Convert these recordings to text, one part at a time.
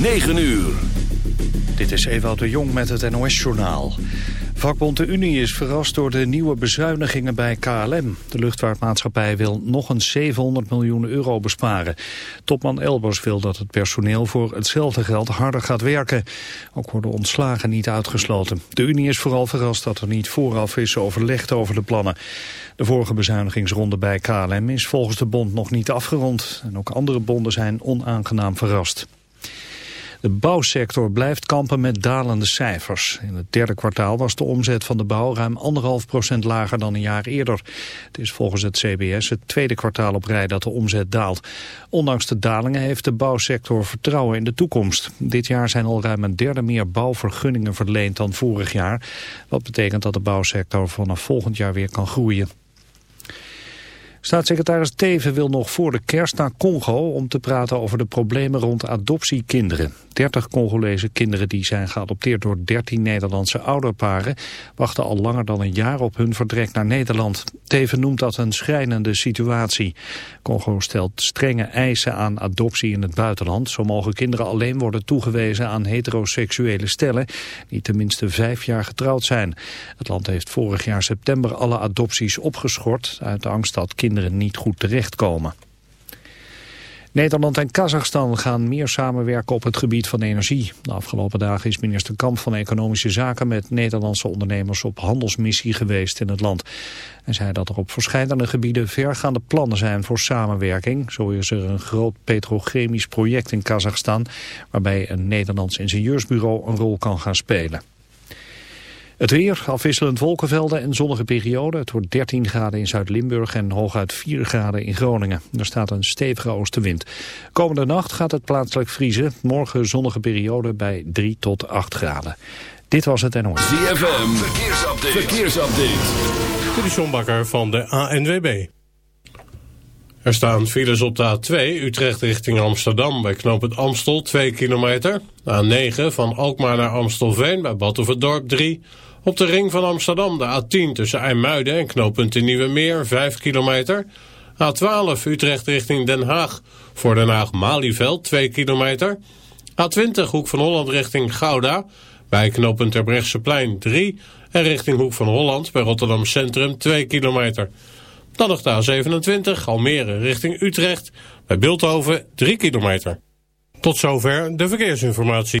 9 uur. Dit is Ewout de Jong met het NOS-journaal. Vakbond de Unie is verrast door de nieuwe bezuinigingen bij KLM. De luchtvaartmaatschappij wil nog een 700 miljoen euro besparen. Topman Elbers wil dat het personeel voor hetzelfde geld harder gaat werken. Ook worden ontslagen niet uitgesloten. De Unie is vooral verrast dat er niet vooraf is overlegd over de plannen. De vorige bezuinigingsronde bij KLM is volgens de bond nog niet afgerond. En ook andere bonden zijn onaangenaam verrast. De bouwsector blijft kampen met dalende cijfers. In het derde kwartaal was de omzet van de bouw ruim anderhalf procent lager dan een jaar eerder. Het is volgens het CBS het tweede kwartaal op rij dat de omzet daalt. Ondanks de dalingen heeft de bouwsector vertrouwen in de toekomst. Dit jaar zijn al ruim een derde meer bouwvergunningen verleend dan vorig jaar. Wat betekent dat de bouwsector vanaf volgend jaar weer kan groeien. Staatssecretaris Teven wil nog voor de kerst naar Congo om te praten over de problemen rond adoptiekinderen. 30 Congolese kinderen die zijn geadopteerd door 13 Nederlandse ouderparen wachten al langer dan een jaar op hun vertrek naar Nederland. Teven noemt dat een schrijnende situatie. Congo stelt strenge eisen aan adoptie in het buitenland. Zo mogen kinderen alleen worden toegewezen aan heteroseksuele stellen die tenminste vijf jaar getrouwd zijn. Het land heeft vorig jaar september alle adopties opgeschort uit angst dat kinderen niet goed terechtkomen. Nederland en Kazachstan gaan meer samenwerken op het gebied van energie. De afgelopen dagen is minister Kamp van Economische Zaken met Nederlandse ondernemers op handelsmissie geweest in het land. Hij zei dat er op verschillende gebieden vergaande plannen zijn voor samenwerking. Zo is er een groot petrochemisch project in Kazachstan waarbij een Nederlands ingenieursbureau een rol kan gaan spelen. Het weer, afwisselend wolkenvelden en zonnige perioden. Het wordt 13 graden in Zuid-Limburg en hooguit 4 graden in Groningen. Er staat een stevige oostenwind. Komende nacht gaat het plaatselijk vriezen. Morgen zonnige periode bij 3 tot 8 graden. Dit was het NOS. ZFM, verkeersupdate. verkeersupdate. Dit is John Bakker van de ANWB. Er staan files op de A2 Utrecht richting Amsterdam bij knooppunt Amstel 2 kilometer. De A9 van Alkmaar naar Amstelveen bij Batuverdorp 3 op de ring van Amsterdam de A10 tussen IJmuiden en knooppunt in Nieuwe Meer 5 kilometer. A12 Utrecht richting Den Haag voor Den Haag-Malieveld 2 kilometer. A20 Hoek van Holland richting Gouda bij knooppunt Terbrechtseplein 3. En richting Hoek van Holland bij Rotterdam Centrum 2 kilometer. Dan nog de A27 Almere richting Utrecht bij Beeldhoven 3 kilometer. Tot zover de verkeersinformatie.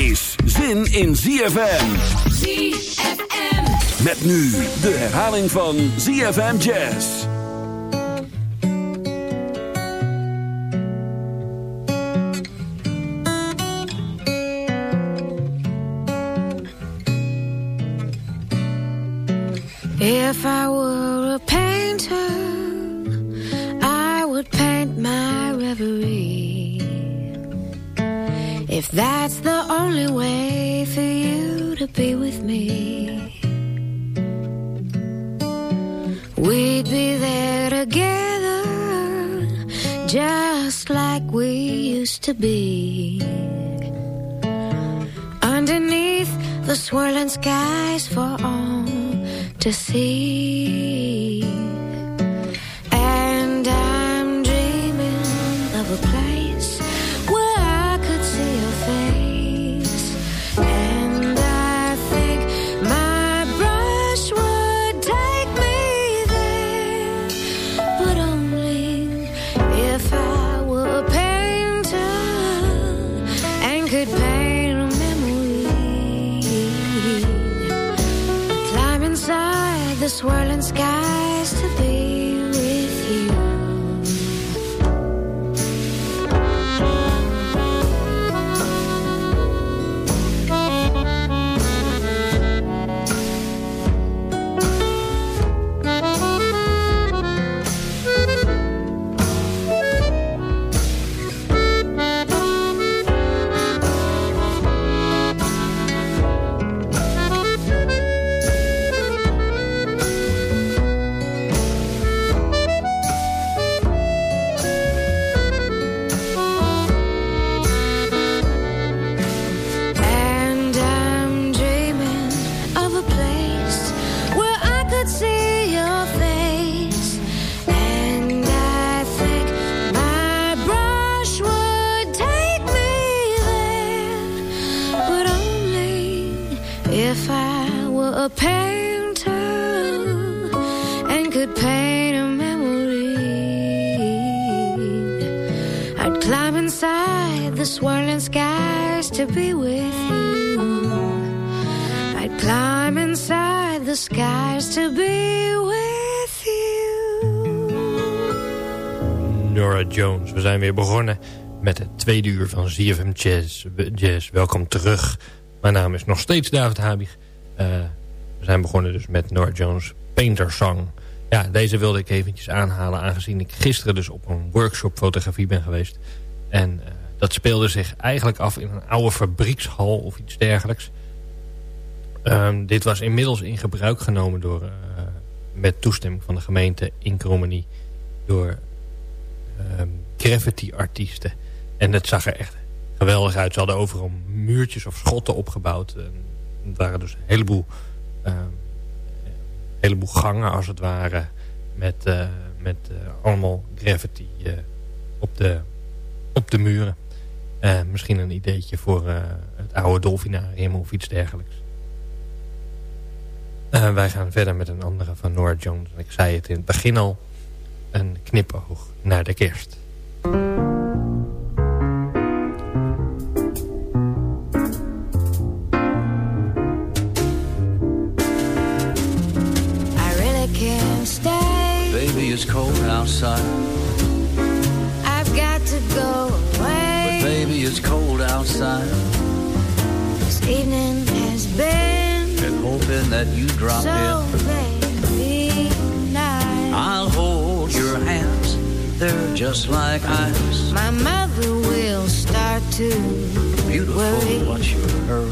is zin in ZFM. ZFM. Met nu de herhaling van ZFM Jazz. If I were If that's the only way for you to be with me, we'd be there together, just like we used to be. Underneath the swirling skies for all to see. swirling sky. Jones. We zijn weer begonnen met het tweede uur van ZFM Jazz. Jazz. Welkom terug. Mijn naam is nog steeds David Habig. Eh, we zijn begonnen dus met Nora Jones Painter Song. Ja, deze wilde ik eventjes aanhalen... aangezien ik gisteren dus op een workshop fotografie ben geweest. En eh, dat speelde zich eigenlijk af in een oude fabriekshal of iets dergelijks. Ehm, dit was inmiddels in gebruik genomen door... eh, met toestemming van de gemeente in Krommenie... door ehm, graffiti-artiesten. En het zag er echt geweldig uit. Ze hadden overal muurtjes of schotten opgebouwd. En waren dus een heleboel, ehm, heleboel gangen als het ware... met, eh, met eh, allemaal graffiti eh, op, de, op de muren. Misschien een ideetje voor het oude dolfinarium of iets dergelijks. Wij gaan verder met een andere van Nora Jones. Ik zei het in het begin al. Een knipoog naar de kerst. I really can't stay. Baby, it's cold outside. I've got to go But away. baby, it's cold outside. This evening has been And hoping that you drop so in. Just like ice. My mother will start to Beautiful, worry. what's your hurry?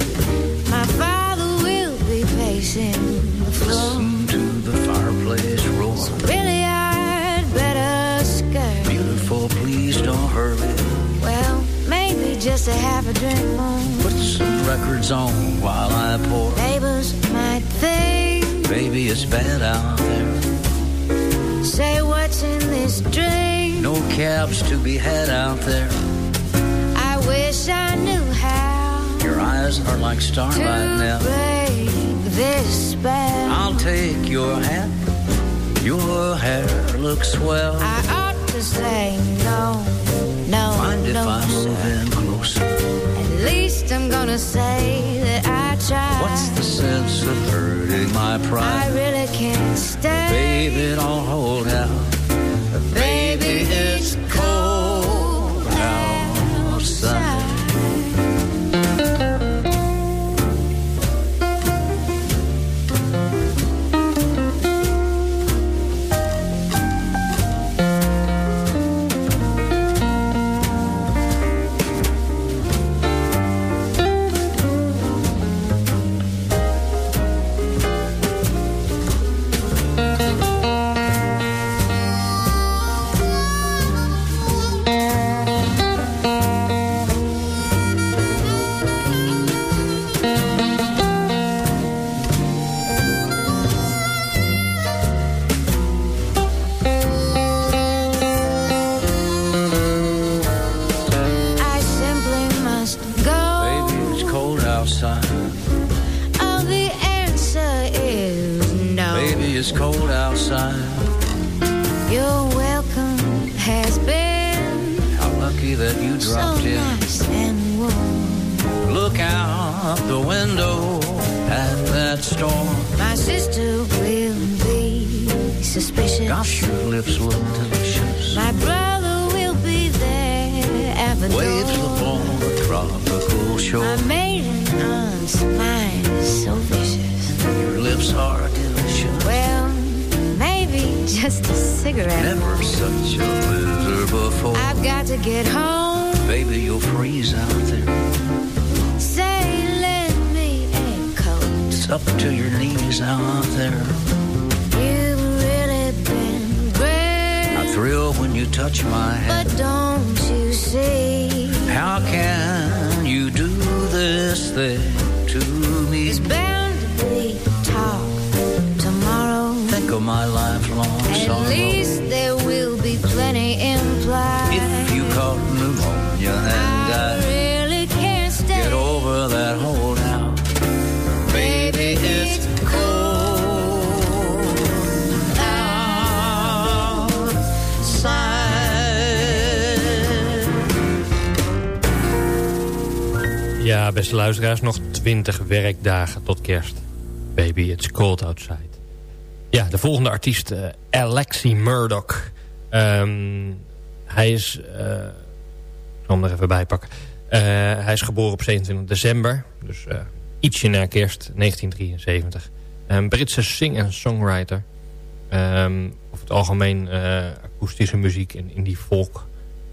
My father will be pacing the floor. Listen to the fireplace roar. Really, I'd better skirt. Beautiful, please don't hurry. Well, maybe just a half a drink more. Put some records on while I pour. Neighbors might think, Baby, it's bad out there. Say what's in this drink. No cabs to be had out there. I wish I knew how Your eyes are like starlight to now. break this spell. I'll take your hat. Your hair looks swell. I ought to say no, no, Mind if. I move in closer? Least I'm gonna say that I tried. What's the sense of hurting my pride? I really can't stay. Baby, don't hold out. Baby, lips look delicious. My brother will be there at the Waves door. upon the tropical shore. My maiden aunt's mind is so vicious. Your lips are delicious. Well, maybe just a cigarette. Never such a pleasure before. I've got to get home. Baby, you'll freeze out there. Say, lend me a coat. It's up to your knees out there. Thrill when you touch my hand. But don't you see? How can you do this thing to me? It's bound to be talk tomorrow. Think of my lifelong At sorrow. least there will be plenty implied. If you caught pneumonia beste luisteraars, nog 20 werkdagen tot kerst. Baby, it's cold outside. Ja, de volgende artiest, eh, Alexi Murdoch. Ehm, hij is... eh, ik zal hem er even bij pakken. Eh, hij is geboren op 27 december. Dus ietsje na kerst, 1973. Een Britse sing- en songwriter. Ehm over het algemeen akoestische muziek en indie folk.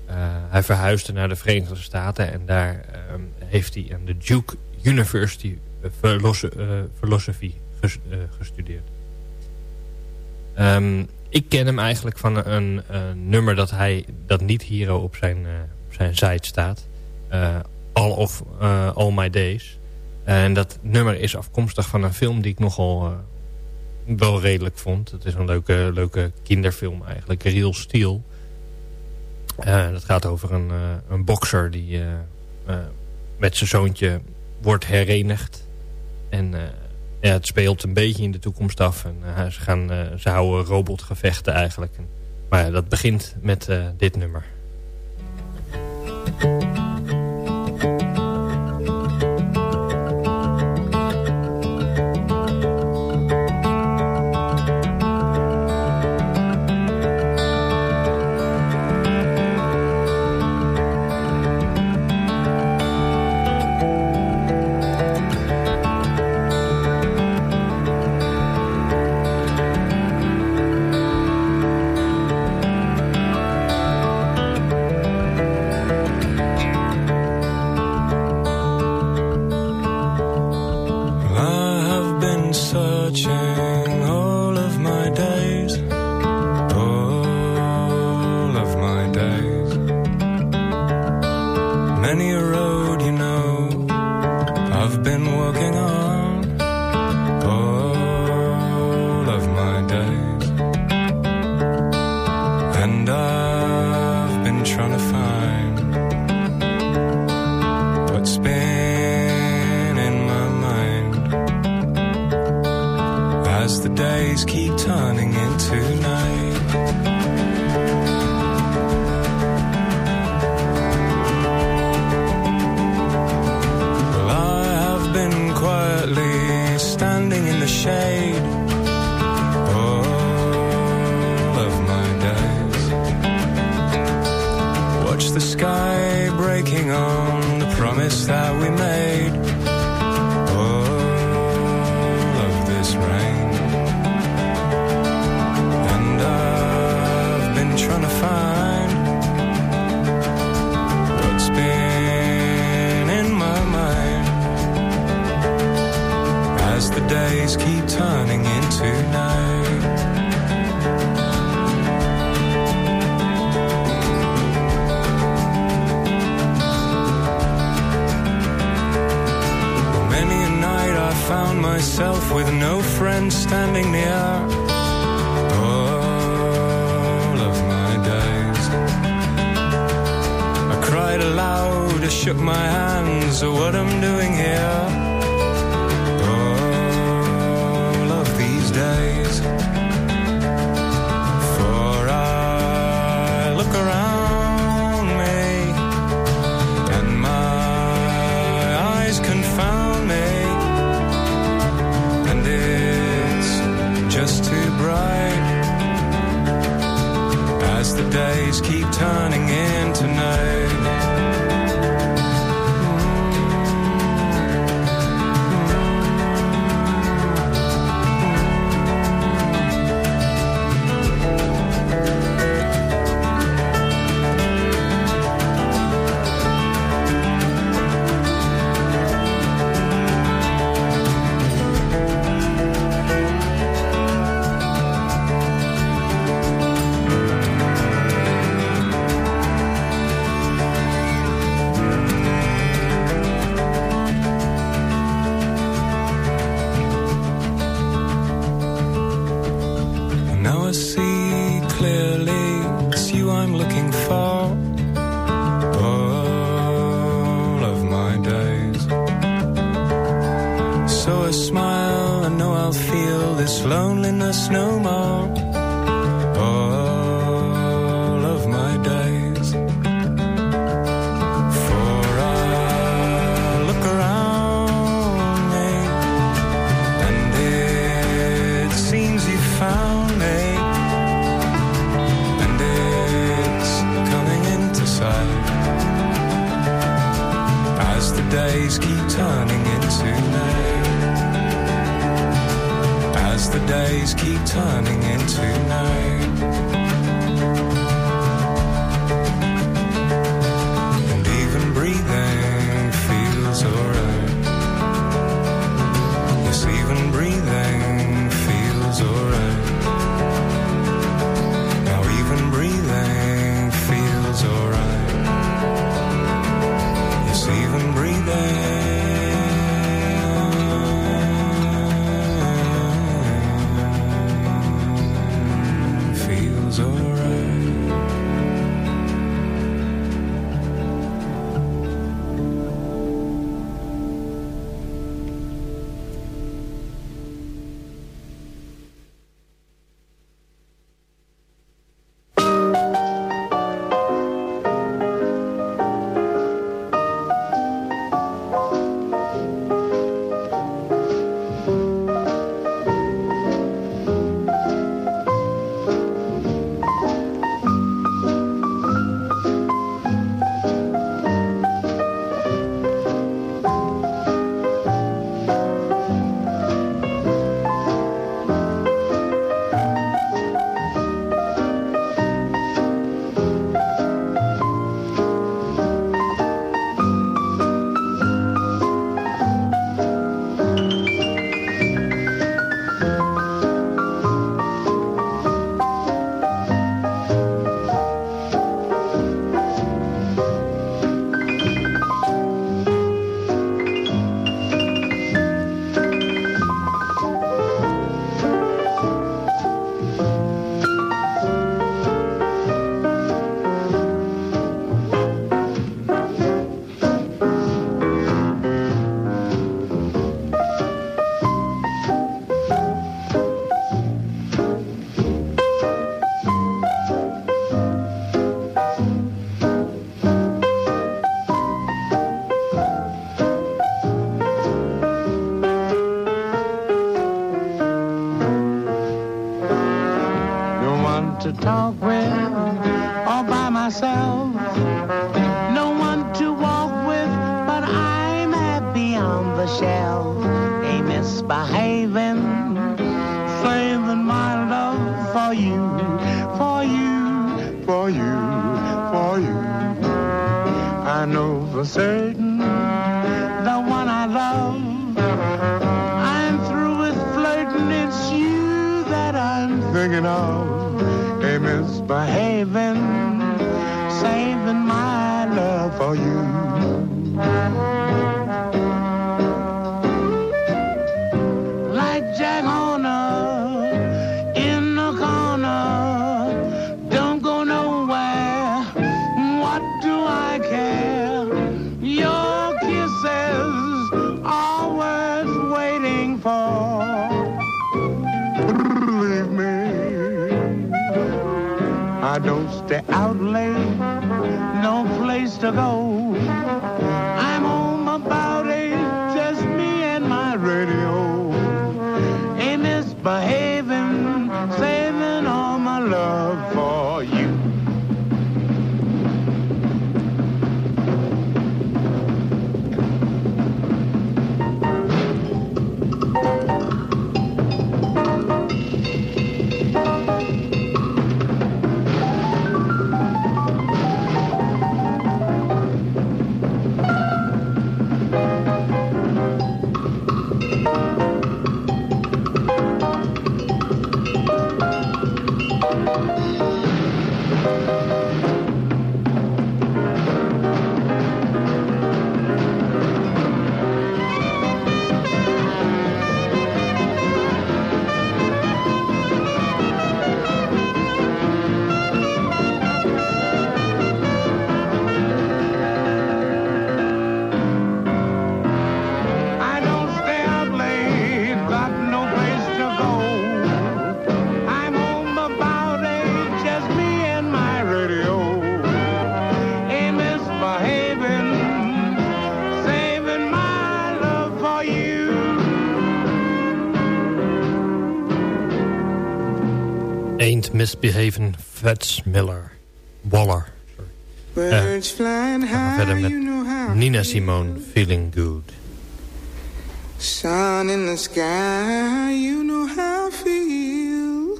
Eh, hij verhuisde naar de Verenigde Staten en daar ehm, heeft hij aan de Duke University Philosophy, eh, eh, gestudeerd. Ehm, ik ken hem eigenlijk van een, nummer dat hij dat niet hier op zijn, op zijn site staat. All of All My Days. En dat nummer is afkomstig van een film die ik nogal wel redelijk vond. Het is een leuke, leuke kinderfilm eigenlijk, Real Steel. Eh, dat gaat over een, eh, een bokser die eh, met zijn zoontje wordt herenigd. En ja, het speelt een beetje in de toekomst af. En ze, gaan, ze houden robotgevechten eigenlijk. En, maar dat begint met dit nummer. At what I'm doing So I smile, I know I'll feel this loneliness no more. All of my days. For I look around me and it seems you found me, and it's coming into sight as the days keep turning The days keep turning into night. Waiting for. Believe me, I don't stay out late, no place to go. I'm home about eight, just me and my radio. A misbehaving, Misbehaving Fats Miller. Waller. Sorry. Birds flying we gaan high, verder met you know how. Nina Simone, Feeling Good. Sun in the sky, you know how I feel.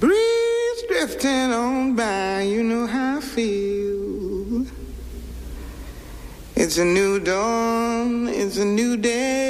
Breeze drifting on by, you know how I feel. It's a new dawn, it's a new day.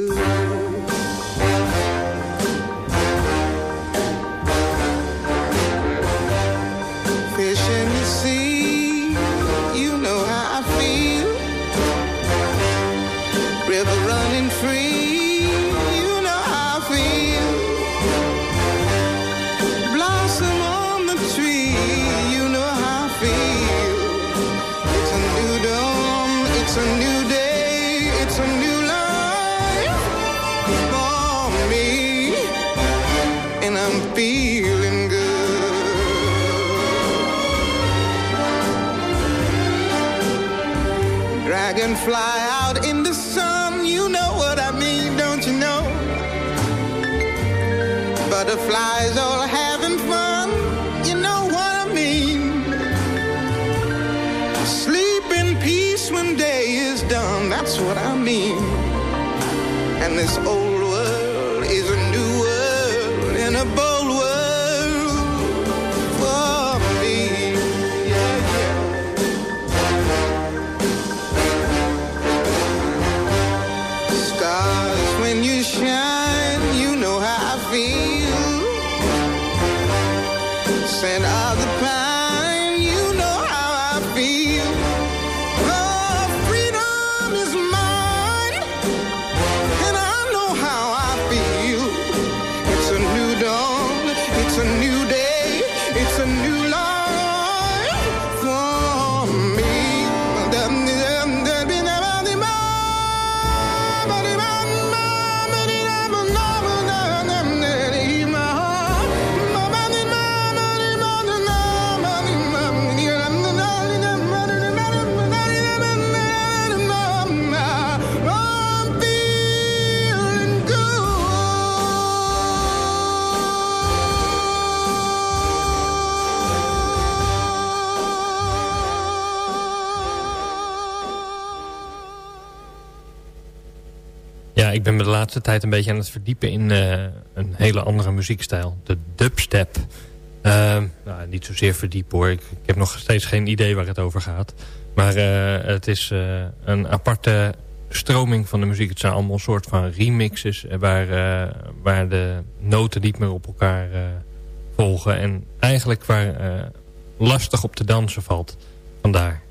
fly. Laatste tijd een beetje aan het verdiepen in eh, een hele andere muziekstijl. De dubstep. Ehm, nou, niet zozeer verdiepen hoor. Ik, heb nog steeds geen idee waar het over gaat. Maar eh, het is eh, een aparte stroming van de muziek. Het zijn allemaal een soort van remixes... eh, waar, eh, waar de noten niet meer op elkaar eh, volgen. En eigenlijk waar eh, lastig op te dansen valt. Vandaar.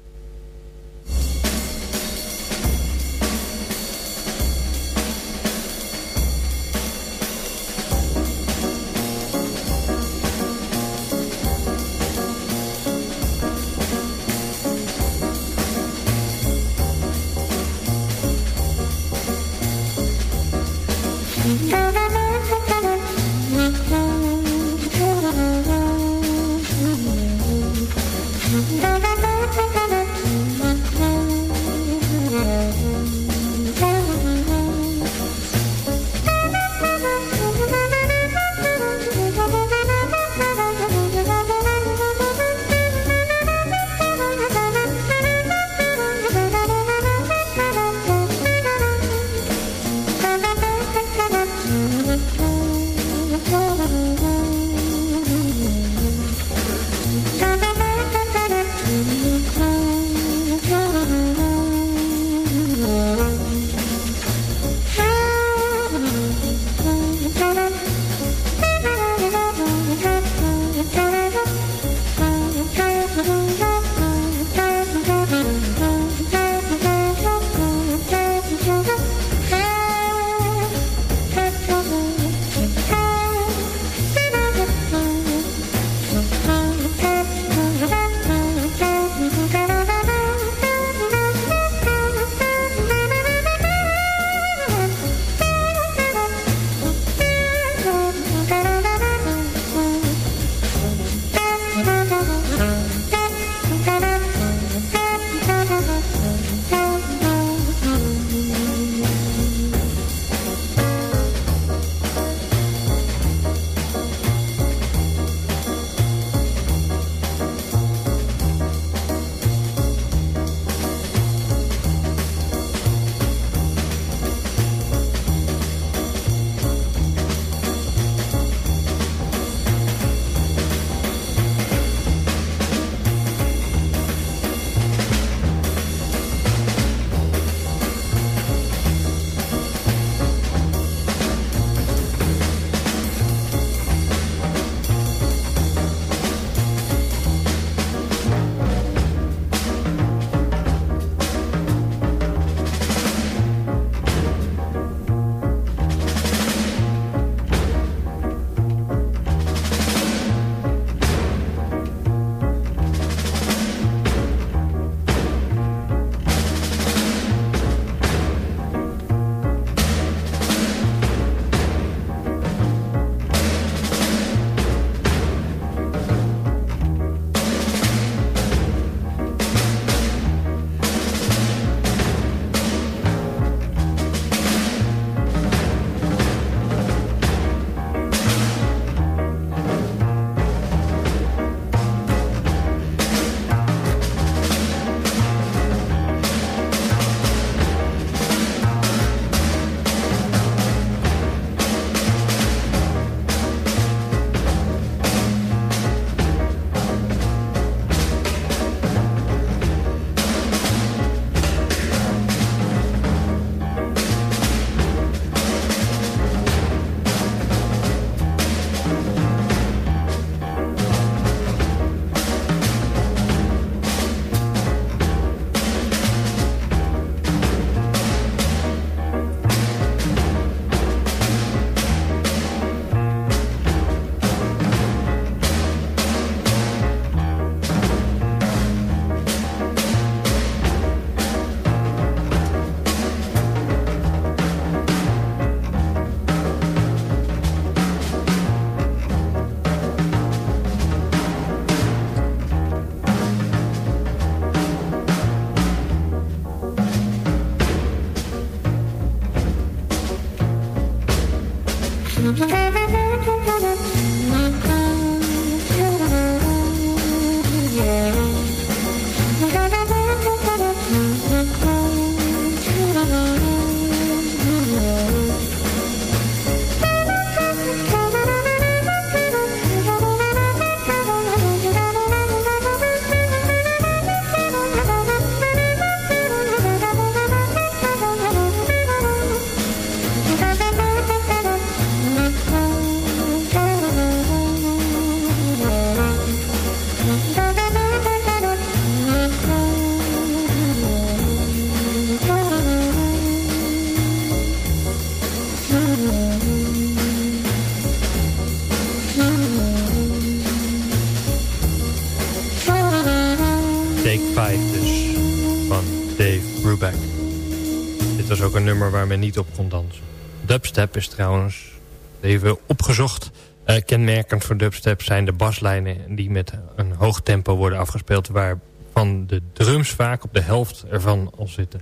Dubstep is trouwens, even opgezocht... Uh, kenmerkend voor dubstep zijn de baslijnen die met een hoog tempo worden afgespeeld... waarvan de drums vaak op de helft ervan al zitten.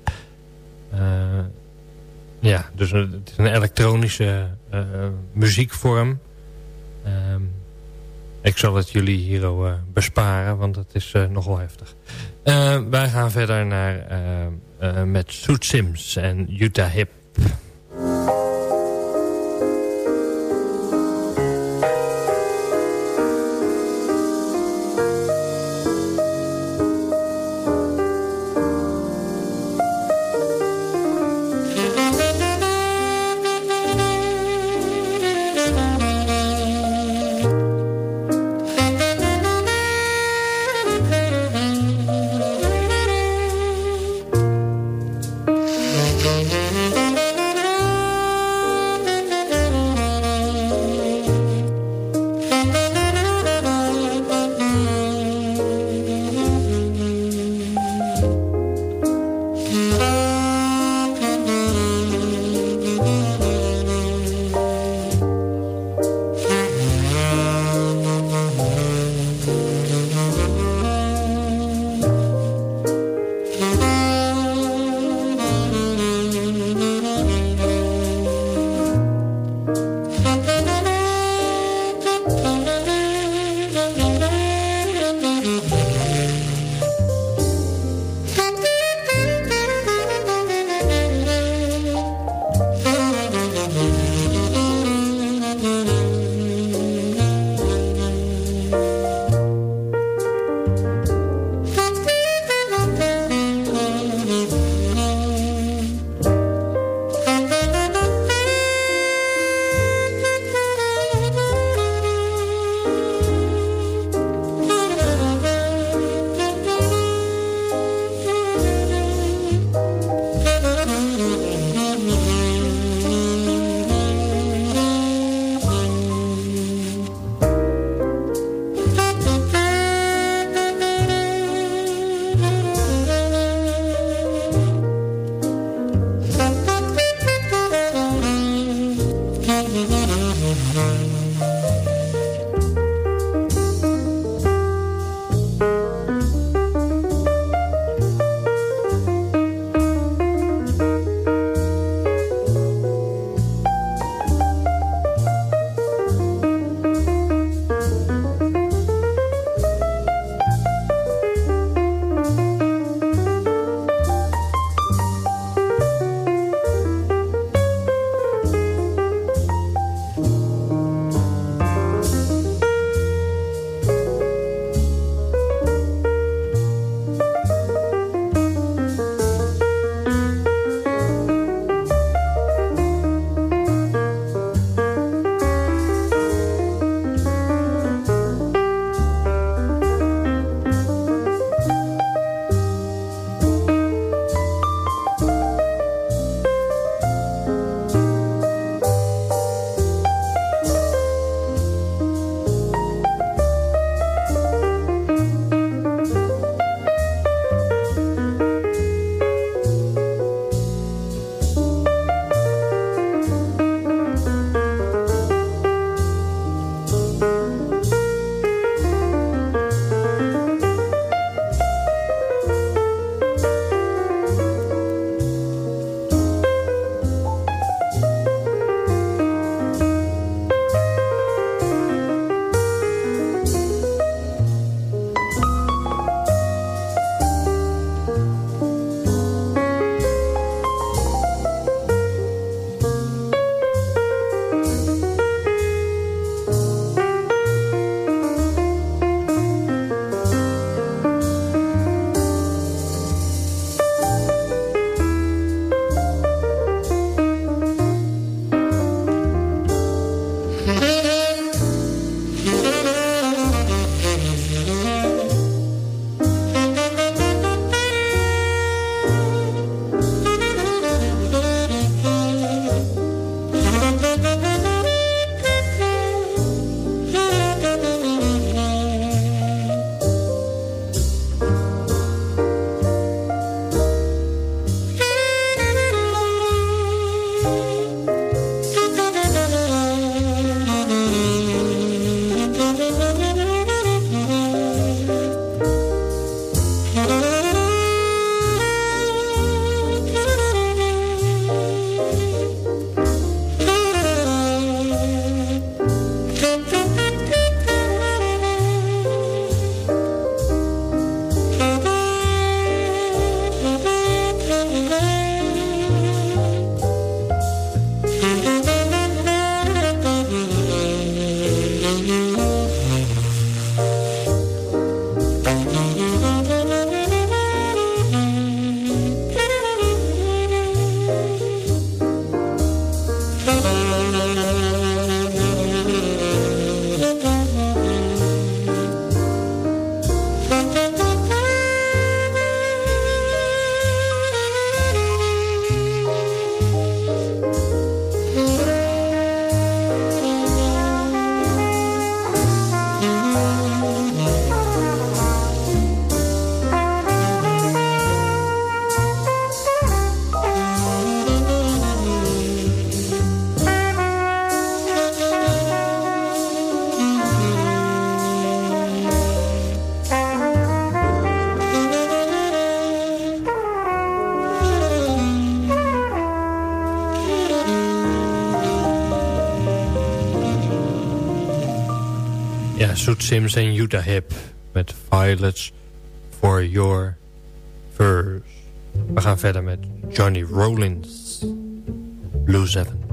Uh, ja, dus het is een elektronische uh, muziekvorm. Um, ik zal het jullie hier uh, besparen, want het is nogal heftig. Wij gaan verder naar, met Soet Sims en Utah Hip. Música Sims en Utah Hip met Violets for Your Furs. We gaan verder met Johnny Rollins, Blue Seven.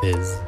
Fizz.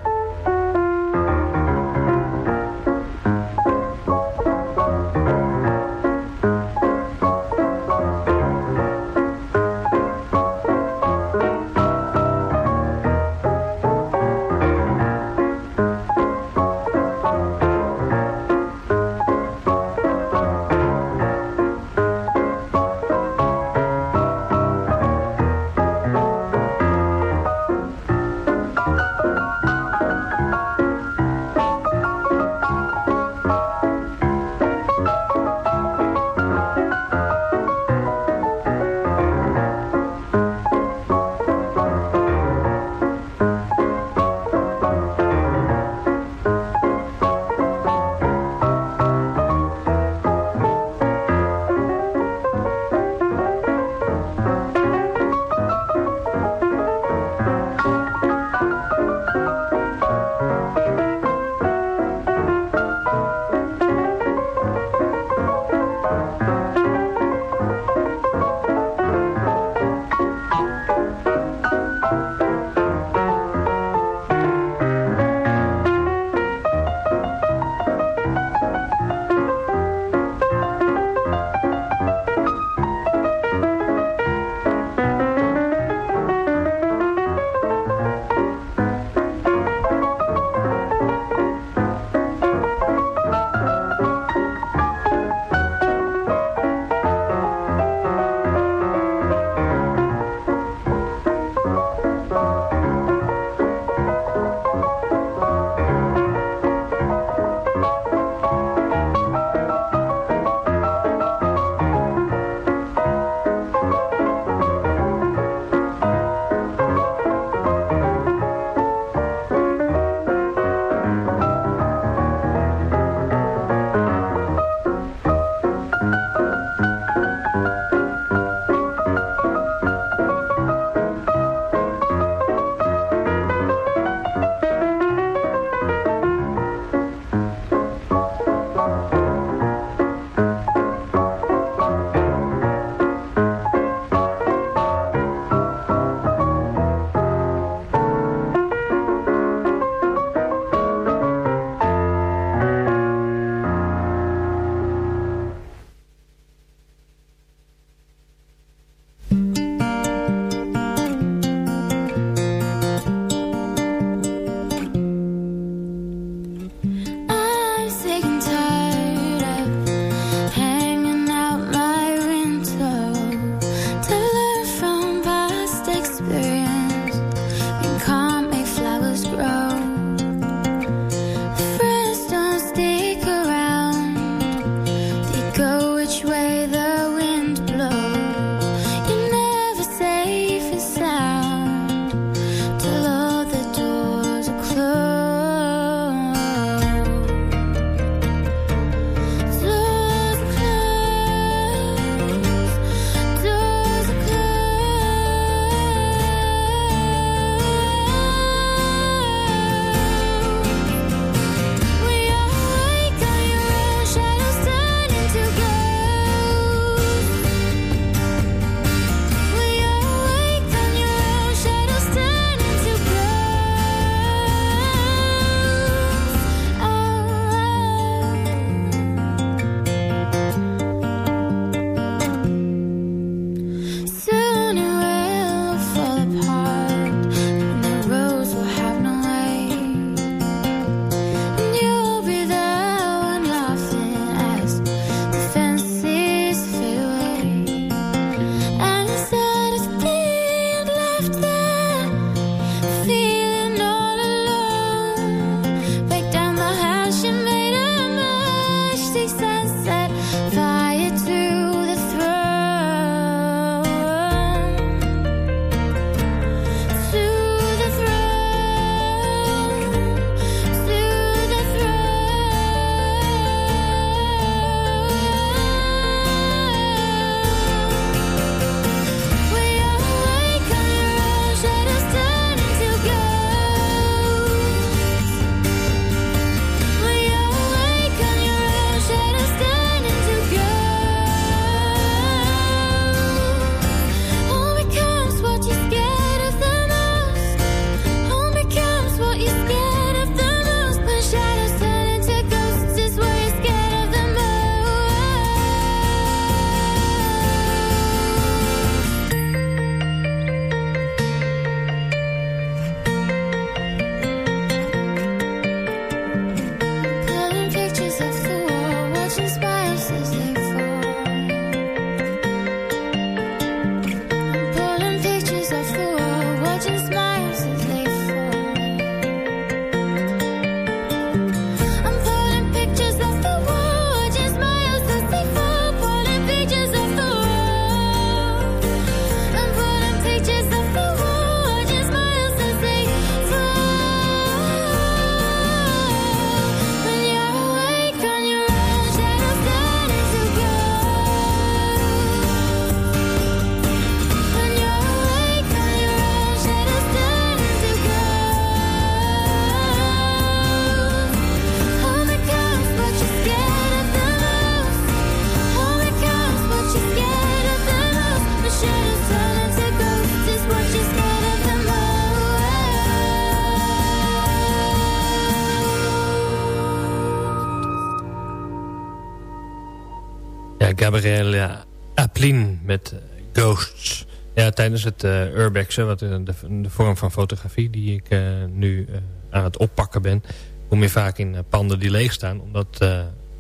Tijdens het uh, urbexen, wat de, de, vorm van fotografie die ik uh, nu uh, aan het oppakken ben, kom je vaak in panden die leeg staan, omdat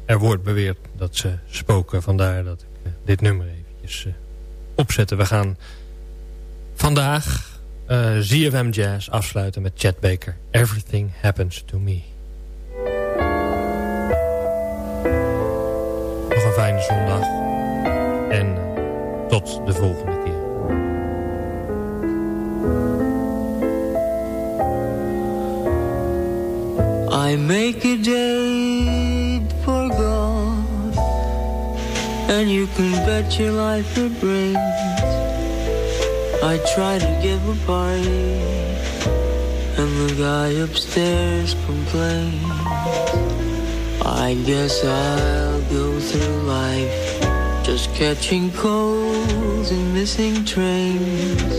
er wordt beweerd dat ze spoken. Vandaar dat ik dit nummer eventjes opzetten. We gaan vandaag ZFM Jazz afsluiten met Chad Baker. Everything Happens to Me. Nog een fijne zondag. En tot de volgende I make a date for God And you can bet your life it rains. I try to give a party And the guy upstairs complains. I guess I'll go through life Just catching colds and missing trains.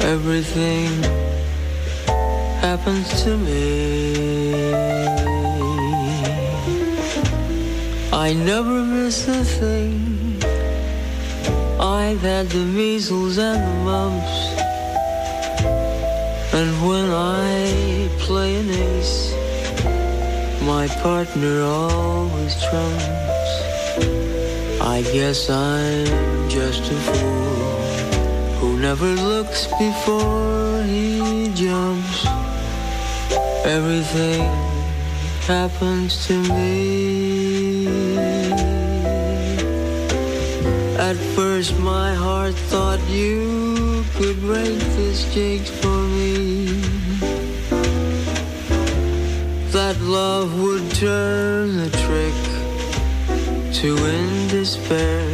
Everything happens to me I never miss a thing. I've had the measles and the mumps. And when I play an ace My partner always trumps. I guess I'm just a fool Who never looks before he jumps. Everything happens to me At first my heart thought you could break this jinx for me. That love would turn the trick to end despair.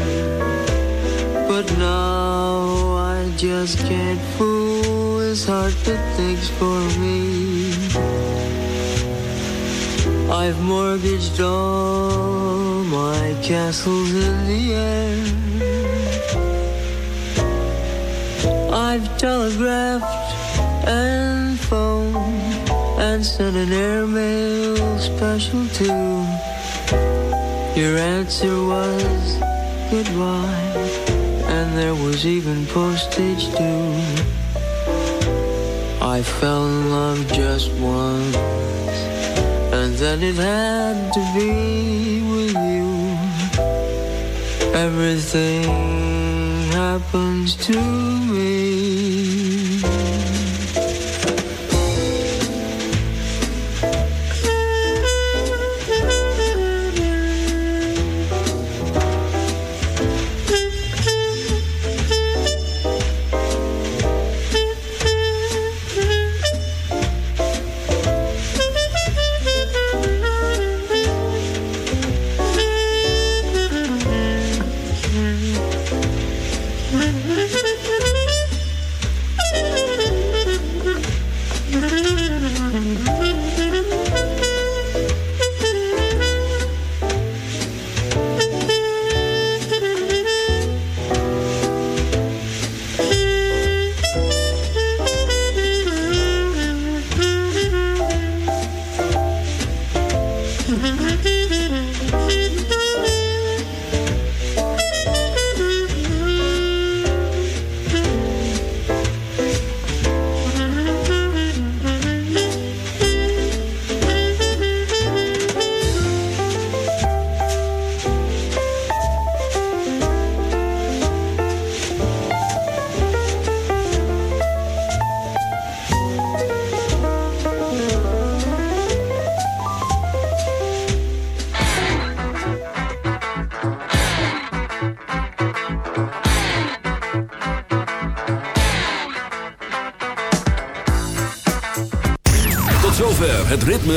But now I just can't fool his heart that thinks for me. I've mortgaged all my castles in the air telegraphed and phoned And sent an airmail special too. Your answer was goodbye And there was even postage due. I fell in love just once And then it had to be with you. Everything happens to me